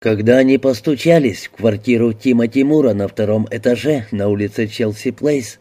Когда они постучались в квартиру Тима Тимура на втором этаже на улице Челси Плейс,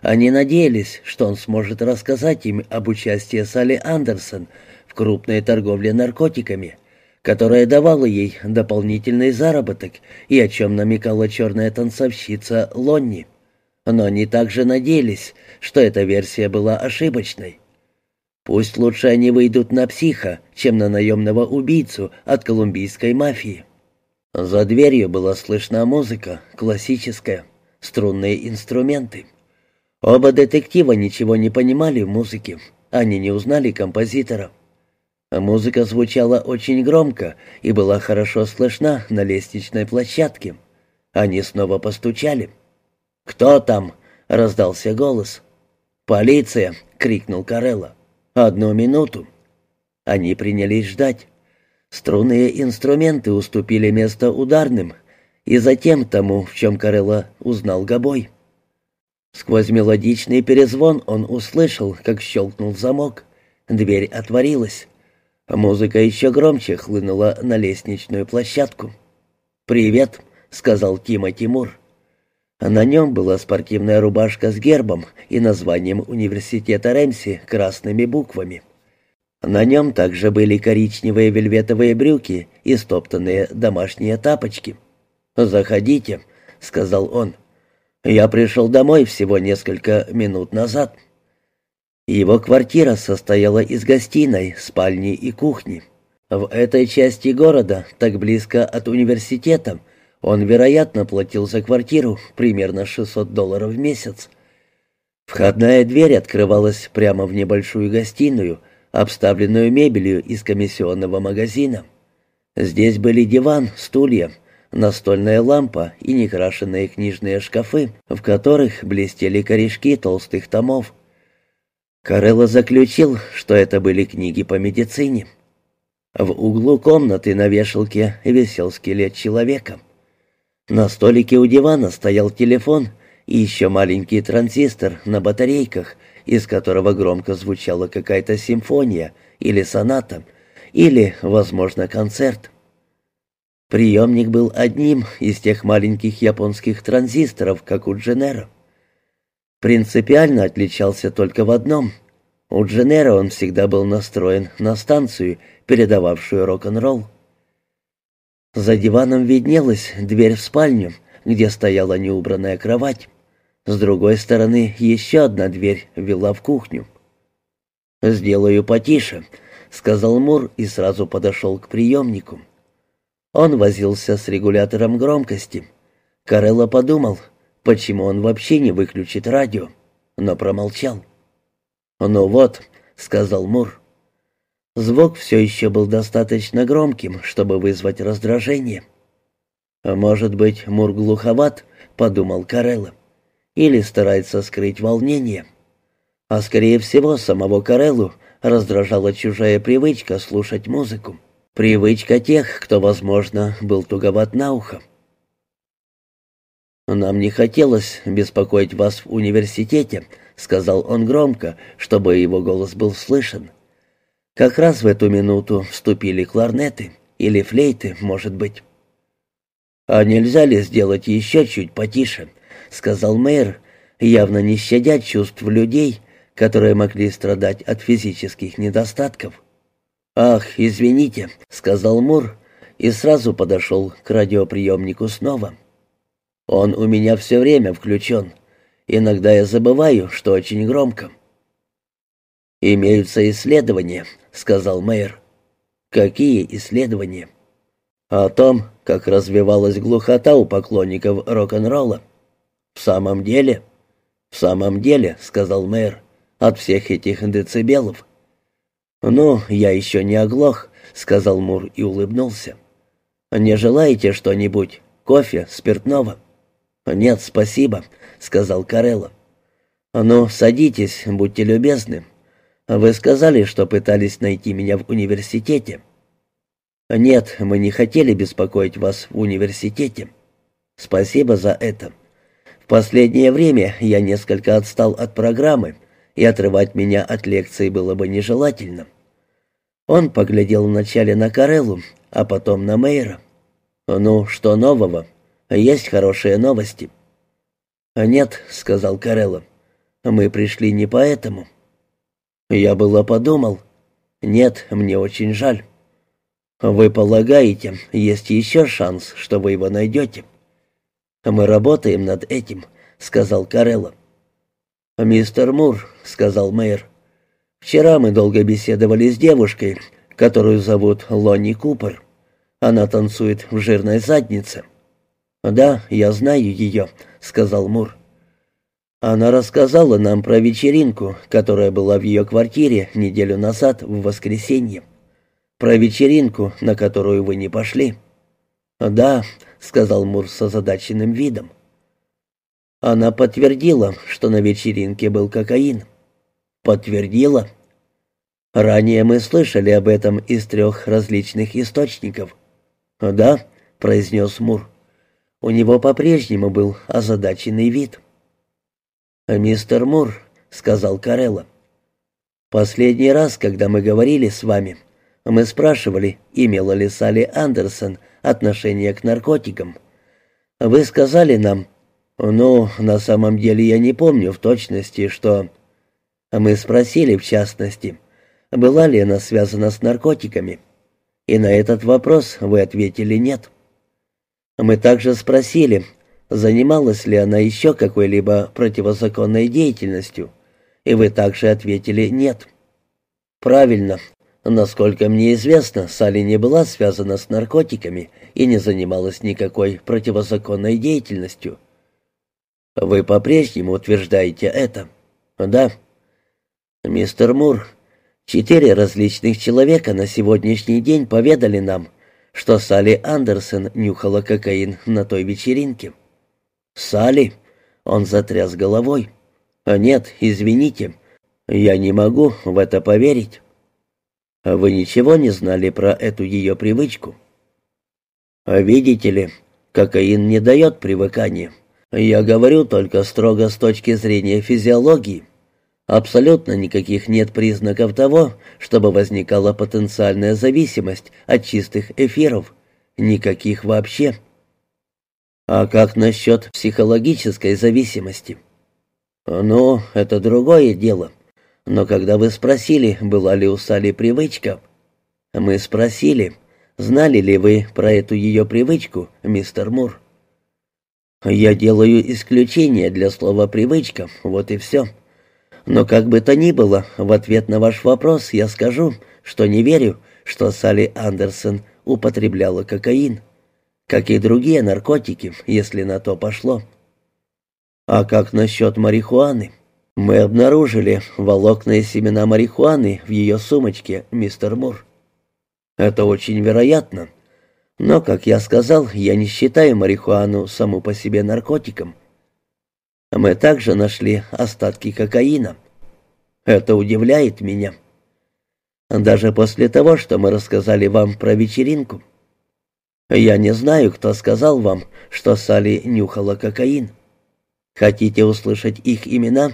они надеялись, что он сможет рассказать им об участии Салли Андерсон в крупной торговле наркотиками, которая давала ей дополнительный заработок и о чем намекала черная танцовщица Лонни. Но они также надеялись, что эта версия была ошибочной. Пусть лучше они выйдут на психа, чем на наемного убийцу от колумбийской мафии. За дверью была слышна музыка, классическая, струнные инструменты. Оба детектива ничего не понимали в музыке, они не узнали композитора. Музыка звучала очень громко и была хорошо слышна на лестничной площадке. Они снова постучали. «Кто там?» — раздался голос. «Полиция!» — крикнул Карелла. «Одну минуту». Они принялись ждать. Струнные инструменты уступили место ударным, и затем тому, в чем Карелла узнал Гобой. Сквозь мелодичный перезвон он услышал, как щелкнул замок. Дверь отворилась. Музыка еще громче хлынула на лестничную площадку. «Привет», — сказал Тима Тимур. На нем была спортивная рубашка с гербом и названием университета Рэмси красными буквами. На нем также были коричневые вельветовые брюки и стоптанные домашние тапочки. «Заходите», — сказал он. «Я пришел домой всего несколько минут назад». Его квартира состояла из гостиной, спальни и кухни. В этой части города, так близко от университета, он, вероятно, платил за квартиру примерно 600 долларов в месяц. Входная дверь открывалась прямо в небольшую гостиную — обставленную мебелью из комиссионного магазина. Здесь были диван, стулья, настольная лампа и некрашенные книжные шкафы, в которых блестели корешки толстых томов. Карелло заключил, что это были книги по медицине. В углу комнаты на вешалке висел скелет человека. На столике у дивана стоял телефон и еще маленький транзистор на батарейках — из которого громко звучала какая-то симфония или соната, или, возможно, концерт. Приемник был одним из тех маленьких японских транзисторов, как у Дженера. Принципиально отличался только в одном. У Дженера он всегда был настроен на станцию, передававшую рок-н-ролл. За диваном виднелась дверь в спальню, где стояла неубранная кровать. С другой стороны, еще одна дверь вела в кухню. «Сделаю потише», — сказал Мур и сразу подошел к приемнику. Он возился с регулятором громкости. Карелла подумал, почему он вообще не выключит радио, но промолчал. «Ну вот», — сказал Мур. Звук все еще был достаточно громким, чтобы вызвать раздражение. «Может быть, Мур глуховат», — подумал Карелла или старается скрыть волнение. А скорее всего, самого Кареллу раздражала чужая привычка слушать музыку. Привычка тех, кто, возможно, был туговат на ухо. «Нам не хотелось беспокоить вас в университете», — сказал он громко, чтобы его голос был слышен. Как раз в эту минуту вступили кларнеты, или флейты, может быть. «А нельзя ли сделать еще чуть потише?» — сказал мэр, явно не щадя чувств людей, которые могли страдать от физических недостатков. «Ах, извините», — сказал Мур и сразу подошел к радиоприемнику снова. «Он у меня все время включен. Иногда я забываю, что очень громко». «Имеются исследования», — сказал мэр. «Какие исследования?» «О том, как развивалась глухота у поклонников рок-н-ролла. «В самом деле?» «В самом деле», — сказал мэр, — «от всех этих децибелов». «Ну, я еще не оглох», — сказал Мур и улыбнулся. «Не желаете что-нибудь? Кофе, спиртного?» «Нет, спасибо», — сказал Карелло. «Ну, садитесь, будьте любезны. Вы сказали, что пытались найти меня в университете». «Нет, мы не хотели беспокоить вас в университете. Спасибо за это последнее время я несколько отстал от программы, и отрывать меня от лекции было бы нежелательно. Он поглядел вначале на Кареллу, а потом на Мейра. «Ну, что нового? Есть хорошие новости?» «Нет», — сказал Карелло. «Мы пришли не поэтому». Я было подумал. «Нет, мне очень жаль». «Вы полагаете, есть еще шанс, что вы его найдете?» «Мы работаем над этим», — сказал Карелло. «Мистер Мур», — сказал мэр, — «вчера мы долго беседовали с девушкой, которую зовут Лонни Купер. Она танцует в жирной заднице». «Да, я знаю ее», — сказал Мур. Она рассказала нам про вечеринку, которая была в ее квартире неделю назад в воскресенье. Про вечеринку, на которую вы не пошли. «Да», — сказал Мур с озадаченным видом. Она подтвердила, что на вечеринке был кокаин. Подтвердила. Ранее мы слышали об этом из трех различных источников. «Да», — произнес Мур. У него по-прежнему был озадаченный вид. «Мистер Мур», — сказал Карелла, — «последний раз, когда мы говорили с вами, мы спрашивали, имела ли Салли Андерсон отношение к наркотикам. Вы сказали нам, ну, на самом деле я не помню в точности, что... Мы спросили, в частности, была ли она связана с наркотиками, и на этот вопрос вы ответили «нет». Мы также спросили, занималась ли она еще какой-либо противозаконной деятельностью, и вы также ответили «нет». Правильно. Насколько мне известно, Салли не была связана с наркотиками и не занималась никакой противозаконной деятельностью. Вы по-прежнему утверждаете это? Да. Мистер Мур, четыре различных человека на сегодняшний день поведали нам, что Салли Андерсон нюхала кокаин на той вечеринке. «Салли?» — он затряс головой. «А нет, извините, я не могу в это поверить». А «Вы ничего не знали про эту ее привычку?» «А «Видите ли, кокаин не дает привыкания. Я говорю только строго с точки зрения физиологии. Абсолютно никаких нет признаков того, чтобы возникала потенциальная зависимость от чистых эфиров. Никаких вообще». А как насчет психологической зависимости? Ну, это другое дело. Но когда вы спросили, была ли у Сали привычка, мы спросили, знали ли вы про эту ее привычку, мистер Мур. Я делаю исключение для слова «привычка», вот и все. Но как бы то ни было, в ответ на ваш вопрос я скажу, что не верю, что Салли Андерсон употребляла кокаин как и другие наркотики, если на то пошло. А как насчет марихуаны? Мы обнаружили волокна и семена марихуаны в ее сумочке, мистер Мур. Это очень вероятно. Но, как я сказал, я не считаю марихуану саму по себе наркотиком. Мы также нашли остатки кокаина. Это удивляет меня. Даже после того, что мы рассказали вам про вечеринку. Я не знаю, кто сказал вам, что Салли нюхала кокаин. Хотите услышать их имена?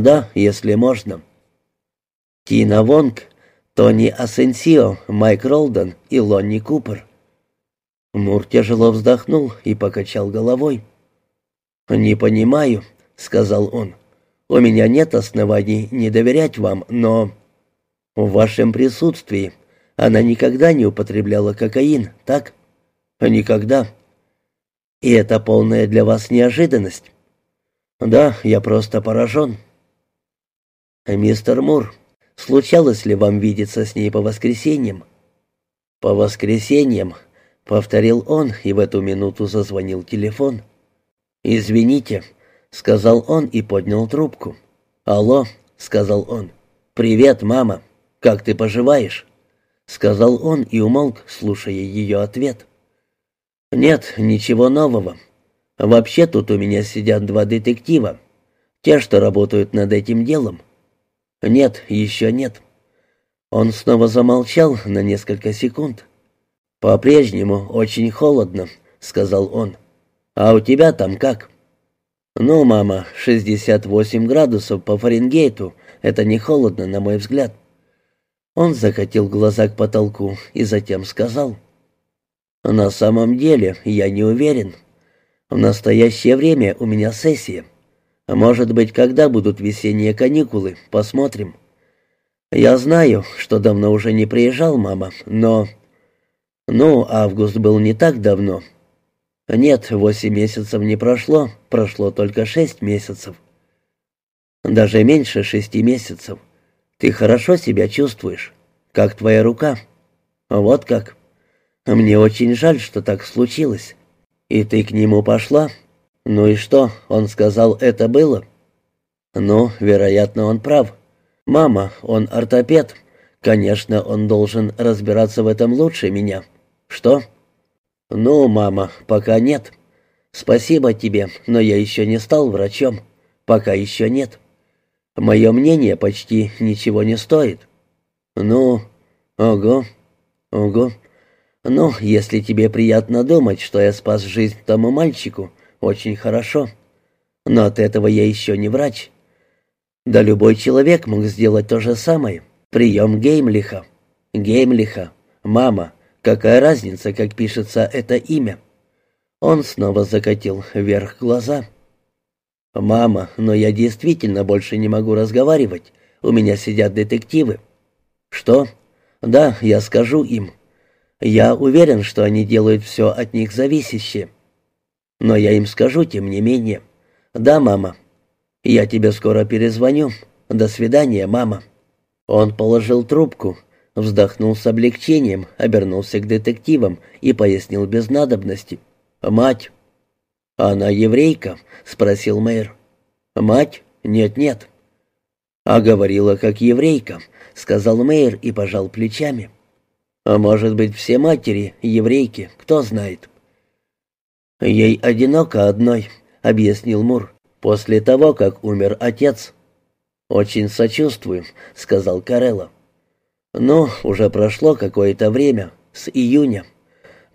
Да, если можно. Тина Вонг, Тони Асенсио, Майк Ролден и Лонни Купер. Мур тяжело вздохнул и покачал головой. «Не понимаю», — сказал он. «У меня нет оснований не доверять вам, но...» «В вашем присутствии она никогда не употребляла кокаин, так? Никогда. И это полная для вас неожиданность? Да, я просто поражен. Мистер Мур, случалось ли вам видеться с ней по воскресеньям? По воскресеньям, повторил он, и в эту минуту зазвонил телефон. Извините, сказал он и поднял трубку. Алло, сказал он. Привет, мама. Как ты поживаешь? — сказал он и умолк, слушая ее ответ. «Нет, ничего нового. Вообще тут у меня сидят два детектива. Те, что работают над этим делом». «Нет, еще нет». Он снова замолчал на несколько секунд. «По-прежнему очень холодно», — сказал он. «А у тебя там как?» «Ну, мама, 68 градусов по Фаренгейту. Это не холодно, на мой взгляд». Он закатил глаза к потолку и затем сказал. На самом деле, я не уверен. В настоящее время у меня сессия. Может быть, когда будут весенние каникулы, посмотрим. Я знаю, что давно уже не приезжал мама, но... Ну, август был не так давно. Нет, восемь месяцев не прошло, прошло только шесть месяцев. Даже меньше шести месяцев. Ты хорошо себя чувствуешь? Как твоя рука? Вот как. Мне очень жаль, что так случилось. И ты к нему пошла? Ну и что, он сказал, это было? Ну, вероятно, он прав. Мама, он ортопед. Конечно, он должен разбираться в этом лучше меня. Что? Ну, мама, пока нет. Спасибо тебе, но я еще не стал врачом. Пока еще нет. Мое мнение почти ничего не стоит. Ну, ого, ого. Ну, если тебе приятно думать, что я спас жизнь тому мальчику, очень хорошо. Но от этого я еще не врач. Да любой человек мог сделать то же самое. Прием Геймлиха. Геймлиха. Мама. Какая разница, как пишется это имя? Он снова закатил вверх глаза. «Мама, но я действительно больше не могу разговаривать. У меня сидят детективы». «Что?» «Да, я скажу им. Я уверен, что они делают все от них зависящее. Но я им скажу, тем не менее. Да, мама. Я тебе скоро перезвоню. До свидания, мама». Он положил трубку, вздохнул с облегчением, обернулся к детективам и пояснил без надобности. «Мать, «Она еврейка?» — спросил мэр. «Мать? Нет-нет». «А говорила, как еврейка», — сказал мэр и пожал плечами. «А может быть, все матери еврейки, кто знает?» «Ей одиноко одной», — объяснил Мур, — «после того, как умер отец». «Очень сочувствую», — сказал Карелло. «Ну, уже прошло какое-то время, с июня.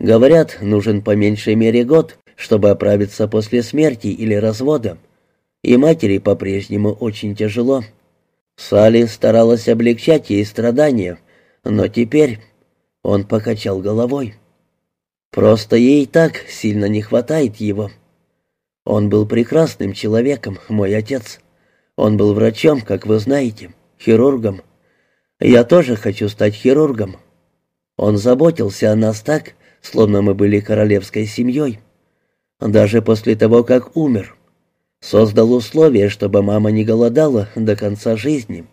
Говорят, нужен по меньшей мере год, чтобы оправиться после смерти или развода. И матери по-прежнему очень тяжело. Салли старалась облегчать ей страдания, но теперь он покачал головой. Просто ей так сильно не хватает его. Он был прекрасным человеком, мой отец. Он был врачом, как вы знаете, хирургом. Я тоже хочу стать хирургом. Он заботился о нас так, словно мы были королевской семьей даже после того, как умер. Создал условия, чтобы мама не голодала до конца жизни.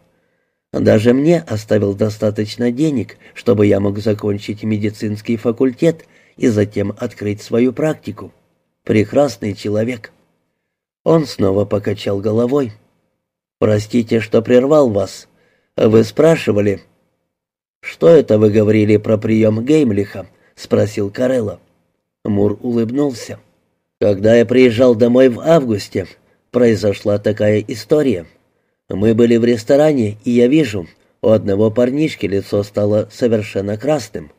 Даже мне оставил достаточно денег, чтобы я мог закончить медицинский факультет и затем открыть свою практику. Прекрасный человек. Он снова покачал головой. «Простите, что прервал вас. Вы спрашивали...» «Что это вы говорили про прием Геймлиха?» — спросил Карелла. Мур улыбнулся. Когда я приезжал домой в августе, произошла такая история. Мы были в ресторане, и я вижу, у одного парнишки лицо стало совершенно красным.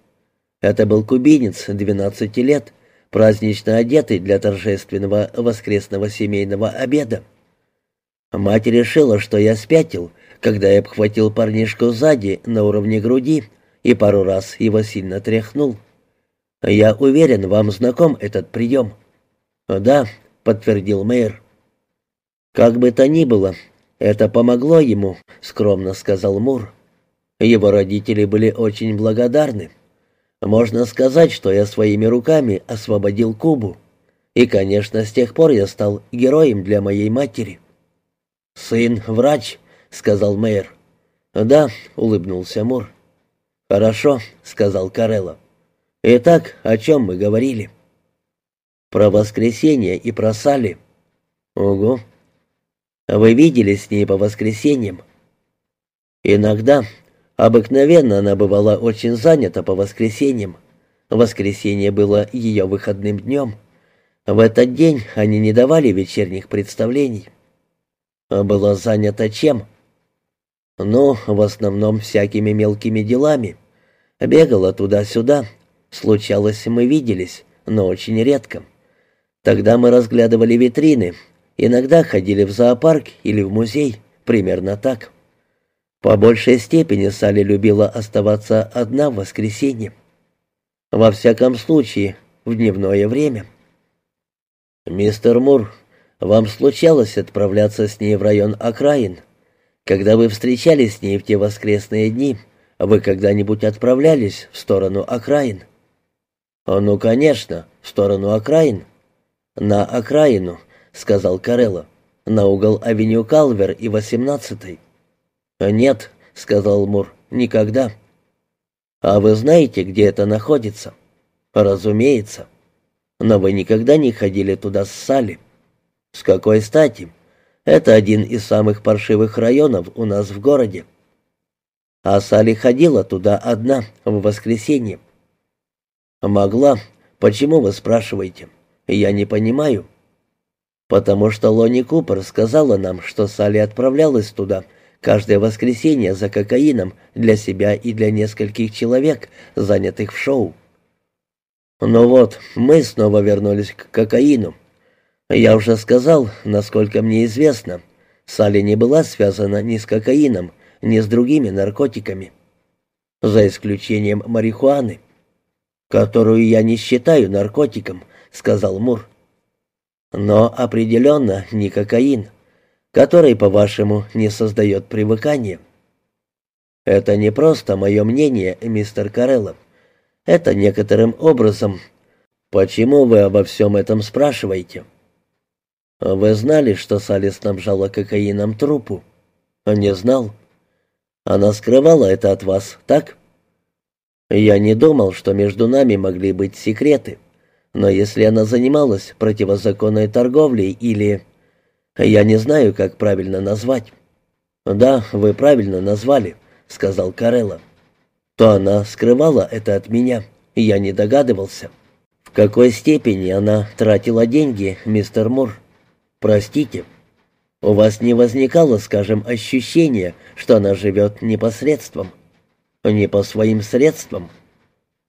Это был кубинец, 12 лет, празднично одетый для торжественного воскресного семейного обеда. Мать решила, что я спятил, когда я обхватил парнишку сзади на уровне груди и пару раз его сильно тряхнул. Я уверен, вам знаком этот прием. «Да», — подтвердил мэр. «Как бы то ни было, это помогло ему», — скромно сказал Мур. «Его родители были очень благодарны. Можно сказать, что я своими руками освободил Кубу. И, конечно, с тех пор я стал героем для моей матери». «Сын врач», — сказал мэр. «Да», — улыбнулся Мур. «Хорошо», — сказал Карелло. «Итак, о чем мы говорили?» Про воскресенье и про Салли. Ого. Вы видели с ней по воскресеньям? Иногда. Обыкновенно она бывала очень занята по воскресеньям. Воскресенье было ее выходным днем. В этот день они не давали вечерних представлений. А была занята чем? Ну, в основном всякими мелкими делами. Бегала туда-сюда. Случалось, мы виделись, но очень редко. Тогда мы разглядывали витрины, иногда ходили в зоопарк или в музей, примерно так. По большей степени Салли любила оставаться одна в воскресенье. Во всяком случае, в дневное время. «Мистер Мур, вам случалось отправляться с ней в район окраин? Когда вы встречались с ней в те воскресные дни, вы когда-нибудь отправлялись в сторону окраин?» «Ну, конечно, в сторону окраин». «На окраину», — сказал Карелло, — «на угол авеню Калвер и восемнадцатой». «Нет», — сказал Мур, — «никогда». «А вы знаете, где это находится?» «Разумеется». «Но вы никогда не ходили туда с Салли?» «С какой стати? Это один из самых паршивых районов у нас в городе». «А Салли ходила туда одна, в воскресенье». «Могла. Почему вы спрашиваете? Я не понимаю». «Потому что Лони Купер сказала нам, что Салли отправлялась туда каждое воскресенье за кокаином для себя и для нескольких человек, занятых в шоу. Ну вот, мы снова вернулись к кокаину. Я уже сказал, насколько мне известно, Салли не была связана ни с кокаином, ни с другими наркотиками. За исключением марихуаны, которую я не считаю наркотиком, сказал Мур. Но определенно не кокаин который, по-вашему, не создает привыкания. Это не просто мое мнение, мистер Карелло. Это некоторым образом. Почему вы обо всем этом спрашиваете? Вы знали, что Салли снабжала кокаином трупу? Не знал. Она скрывала это от вас, так? Я не думал, что между нами могли быть секреты. Но если она занималась противозаконной торговлей или... «Я не знаю, как правильно назвать». «Да, вы правильно назвали», — сказал Карелла. «То она скрывала это от меня, и я не догадывался. В какой степени она тратила деньги, мистер Мур? Простите, у вас не возникало, скажем, ощущения, что она живет непосредством? Не по своим средствам?»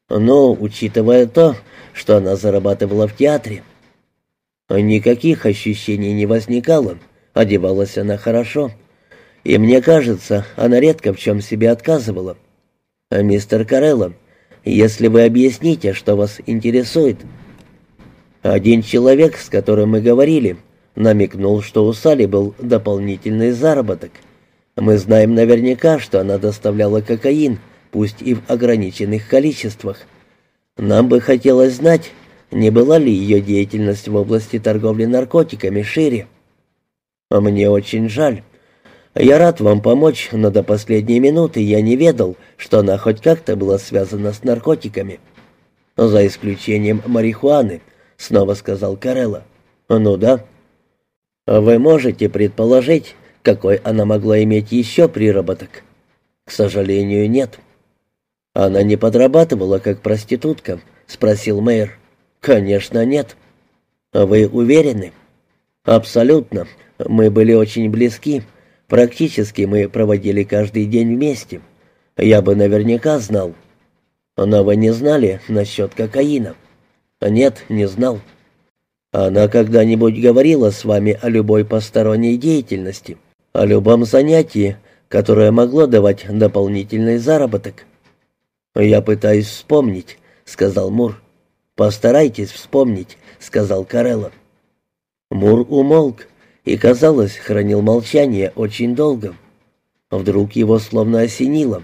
«Ну, учитывая то, что она зарабатывала в театре, Никаких ощущений не возникало. Одевалась она хорошо. И мне кажется, она редко в чем себе отказывала. Мистер Карелло, если вы объясните, что вас интересует. Один человек, с которым мы говорили, намекнул, что у Сали был дополнительный заработок. Мы знаем наверняка, что она доставляла кокаин, пусть и в ограниченных количествах. Нам бы хотелось знать, не была ли ее деятельность в области торговли наркотиками шире. А мне очень жаль. Я рад вам помочь, но до последней минуты я не ведал, что она хоть как-то была связана с наркотиками. За исключением марихуаны, снова сказал Карелла. Ну да. Вы можете предположить, какой она могла иметь еще приработок? К сожалению, нет. Она не подрабатывала как проститутка, спросил мэр. «Конечно, нет». А «Вы уверены?» «Абсолютно. Мы были очень близки. Практически мы проводили каждый день вместе. Я бы наверняка знал». «Но вы не знали насчет кокаина?» «Нет, не знал». «Она когда-нибудь говорила с вами о любой посторонней деятельности, о любом занятии, которое могло давать дополнительный заработок?» «Я пытаюсь вспомнить», — сказал Мур. «Постарайтесь вспомнить», — сказал Карелло. Мур умолк и, казалось, хранил молчание очень долго. Вдруг его словно осенило.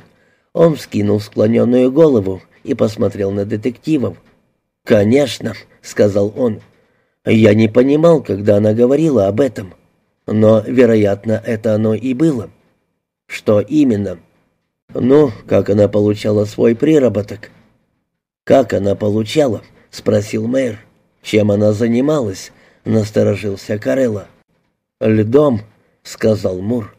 Он вскинул склоненную голову и посмотрел на детективов. «Конечно», — сказал он. «Я не понимал, когда она говорила об этом. Но, вероятно, это оно и было». «Что именно?» «Ну, как она получала свой приработок». «Как она получала?» — спросил мэр. «Чем она занималась?» — насторожился Карелла. «Льдом», — сказал Мур.